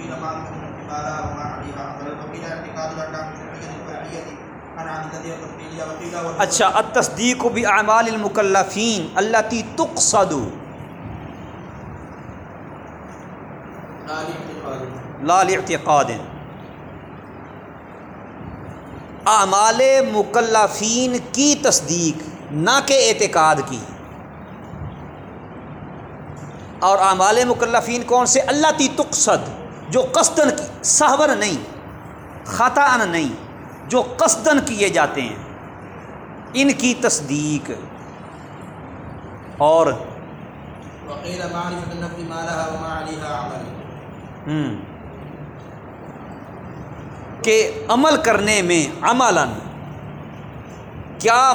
وقيل معرفة النفس ما لها وما عليها وقيل اعتقاد الأحكام الشرعية الفرعية اچھا التصدیق باعمال المکلفین التي تقصد. لا الاعتقاد اعتقاد اعمال مکلفین کی تصدیق، نہ کہ اعتقاد کی. اور اعمال مکلفین کون سے؟ اللہ تی تقصد. جو قصدن کی صحور نہیں خطا نہیں جو قصدن کیے جاتے ہیں ان کی تصدیق۔ اور عمل۔ کہ عمل کرنے میں عملاً کیا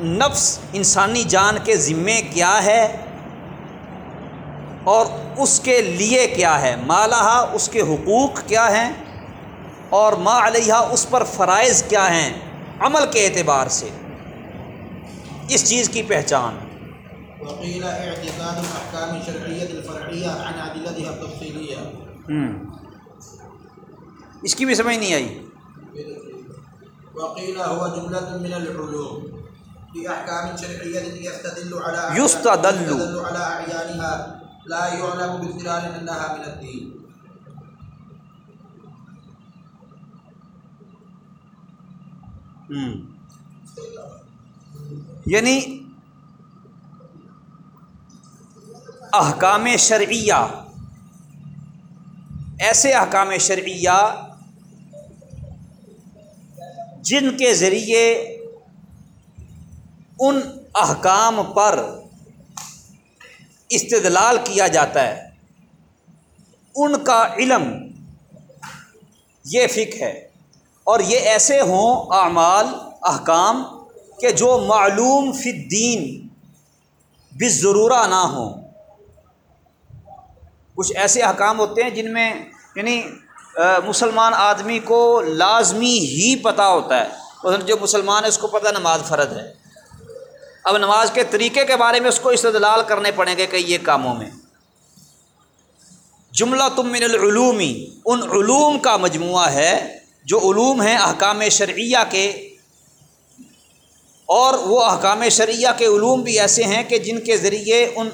نفس انسانی جان کے ذمے کیا ہے؟ اور اس کے لیے کیا ہے؟ مالہ اس کے حقوق کیا ہیں؟ اور ما علیہ اس پر فرائض کیا ہیں؟ عمل کے اعتبار سے۔ اس چیز کی پہچان۔ اعتقاد عن عدلتها اس کی بھی سمجھ نہیں آئی۔ وقيل هو جملة من العلوم۔ يستدل على يستدل. على لا يعلم باستدلال أنها من الدين. یعنی احکام شرعیہ، ایسے احکام شرعیہ جن کے ذریعے ان احکام پر استدلال کیا جاتا ہے۔ ان کا علم یہ فک ہے۔ اور یہ ایسے ہوں اعمال، احکام کہ جو معلوم فی الدین بضرورہ نہ ہوں۔ کچھ ایسے احکام ہوتے ہیں جن میں یعنی مسلمان آدمی کو لازمی ہی پتہ ہوتا ہے۔ جو مسلمان ہے، اس کو پتہ نماز فرض ہے۔ اب نماز کے طریقے کے بارے میں اس کو استدلال کرنے پڑیں گے کئی یہ کاموں میں۔ جملہ تم من العلومی، ان علوم کا مجموعہ ہے جو علوم ہیں احکام شرعیہ کے۔ اور وہ احکام شرعیہ کے علوم بھی ایسے ہیں کہ جن کے ذریعے ان،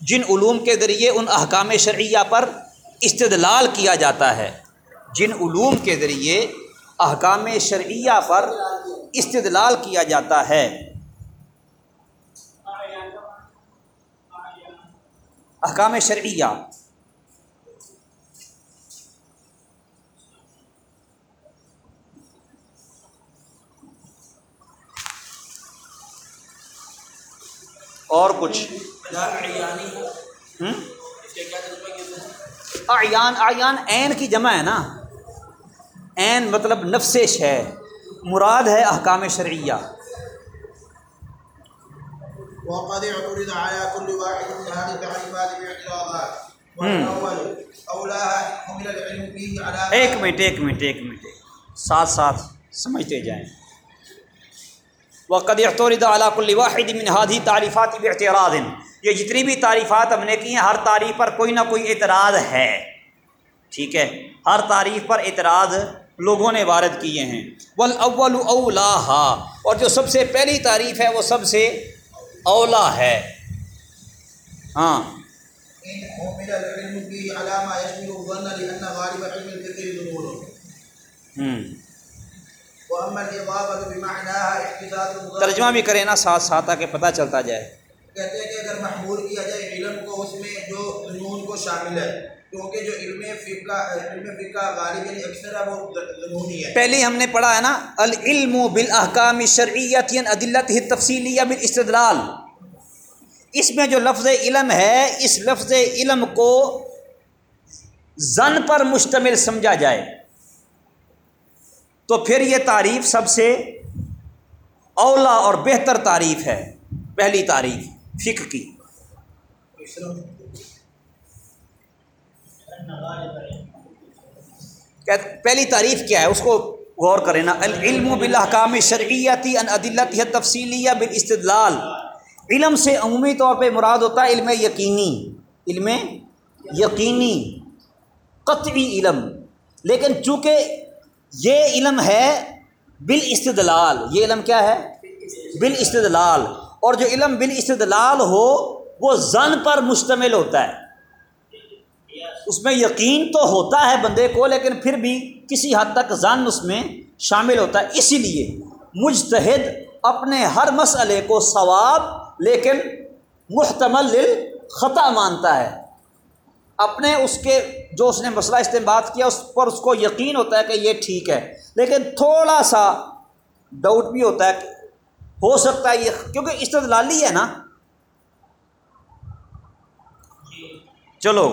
جن علوم کے ذریعے ان احکام شرعیہ پر استدلال کیا جاتا ہے۔ جن علوم کے ذریعے احکام شرعیہ پر استدلال کیا جاتا ہے۔ احکام شرعیہ۔ اور کچھ۔ لا اعیان اعیان عین کی جمع ہے نا۔ عین مطلب نفسش ہے مراد ہے احکام شرعیہ۔ وقد اعترض على كل واحد من هذه التعريفات باعتراضات والاول اولاها حمل العلم فيه على ایک منٹ ایک منٹ ایک منٹ. ساتھ ساتھ سمجھتے جائیں۔ وقد اعترض على كل واحد من هذه تعریفات باعتراض. یہ جتنی بھی تعریفات ہم نے کی ہیں ہر تعریف پر کوئی نہ کوئی اعتراض ہے۔ ٹھیک ہے؟ ہر تعریف پر اعتراض لوگوں نے وارد کیے ہیں۔ والاول اولاہا اور جو سب سے پہلی تعریف ہے وہ سب سے اولا ہے۔ ہاں۔ ترجمہ بھی کریں نا ساتھ ساتھ تاکہ پتہ چلتا جائے۔ کہتے ہیں کہ اگر محمول کیا جائے علم کو اس میں جو جنون کو شامل ہے۔ کیونکہ جو علم فقہ علم فقہ غالب یعنی اکثر ہے وہ جنونی ہے۔ پہلے ہم نے پڑھا ہے نا العلم بالاحکام شرعیت عدلت تفصیلیہ بالاستدلال۔ اس میں جو لفظ علم ہے اس لفظ علم کو زن پر مشتمل سمجھا جائے۔ تو پھر یہ تعریف سب سے اولا اور بہتر تعریف ہے پہلی تعریف فقہ کی۔ پہلی تعریف کیا ہے؟ اس کو غور کریں نا۔ العلم بالاحکام شرعیتی ان عدلت تفصیلیہ بالاستدلال۔ علم سے عمومی طور پہ مراد ہوتا ہے علم یقینی۔ علم یقینی۔ قطعی علم۔ لیکن چونکہ یہ علم ہے بالاستدلال، یہ علم کیا ہے؟ بالاستدلال۔ اور جو علم بالاستدلال ہو، وہ زن پر مشتمل ہوتا ہے۔ اس میں یقین تو ہوتا ہے بندے کو، لیکن پھر بھی کسی حد تک زن اس میں شامل ہوتا ہے۔ اسی لیے مجتہد اپنے ہر مسئلے کو ثواب، لیکن محتمل خطا مانتا ہے۔ اپنے اس کے جو اس نے مسئلہ استعمال کیا، اس پر اس کو یقین ہوتا ہے کہ یہ ٹھیک ہے۔ لیکن تھوڑا سا ڈاؤٹ بھی ہوتا ہے کہ ہو سکتا ہے یہ، کیونکہ استدلالی ہے نا۔ چلو۔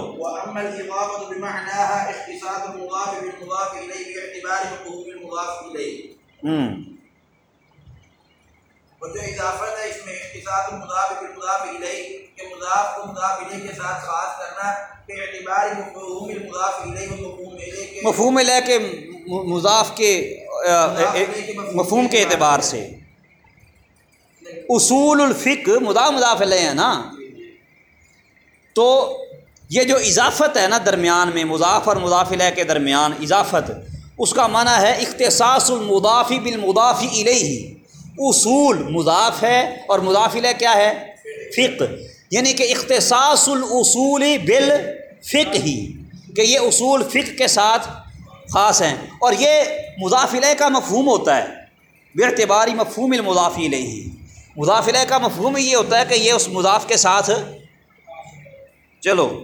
بمعناها اختصاص المضاف بالمضاف باعتبار المضاف اور جو اضافت ہے اس میں اختصاص المضاف بالمضاف الیہ کہ مضاف کو مضاف الیہ کے ساتھ خاص کرنا کہ اعتبار مفہوم المضاف الیہ و مفہوم الیہ کے مفہوم لے کے مضاف کے مفہوم کے اعتبار سے۔ اصول الفق مدا مضاف علیہ ہے نا۔ تو یہ جو اضافت ہے نا درمیان میں، مضاف اور مضاف علیہ کے درمیان اضافت، اس کا معنی ہے اختصاص المضافی بالمضاف الیہ۔ اصول مضاف ہے اور مضاف علیہ کیا ہے؟ فق یعنی کہ اختصاص الاصول بالفق ہی کہ یہ اصول فقہ کے ساتھ خاص ہیں۔ اور یہ مضاف علیہ کا مفہوم ہوتا ہے بے اعتباری مفہوم المضاف علیہ مضاف علیہ کا مفہوم یہ ہوتا ہے کہ یہ اس مضاف کے ساتھ، چلو۔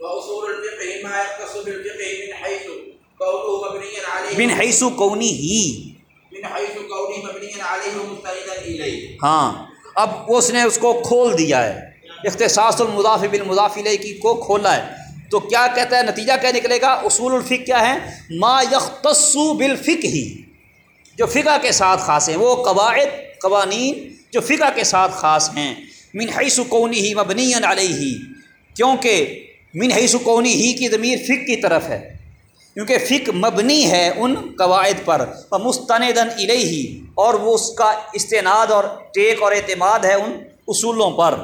واصول الفقه ما يختص بالفقه من حيث قوله مبنيا عليه حیث کونی ہی من حيث قوله مبنيا عليه ومستندا اليه ہاں اب اس نے اس کو کھول دیا ہے۔ اختصاص المضاف بالمضاف علیہ کی کو کھولا ہے۔ تو کیا کہتا ہے؟ نتیجہ کیا نکلے گا؟ اصول الفق کیا ہے؟ ما یختص بالفق ہی جو فقہ کے ساتھ خاص ہیں وہ قواعد قوانین جو فقہ کے ساتھ خاص ہیں۔ من حیث کونی ہی مبنی علیہ کیونکہ من حیث کونی ہی کی ضمیر فق کی طرف ہے۔ کیونکہ فق مبنی ہے ان قواعد پر۔ مستند علیہ اور وہ اس کا استناد اور ٹیک اور اعتماد ہے ان اصولوں پر۔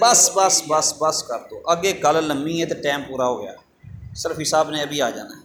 بس بس بس بس کر دو آگے گل لمبی ہے تو ٹائم پورا ہو گیا۔ صرف صاحب نے ابھی آ جانا ہے۔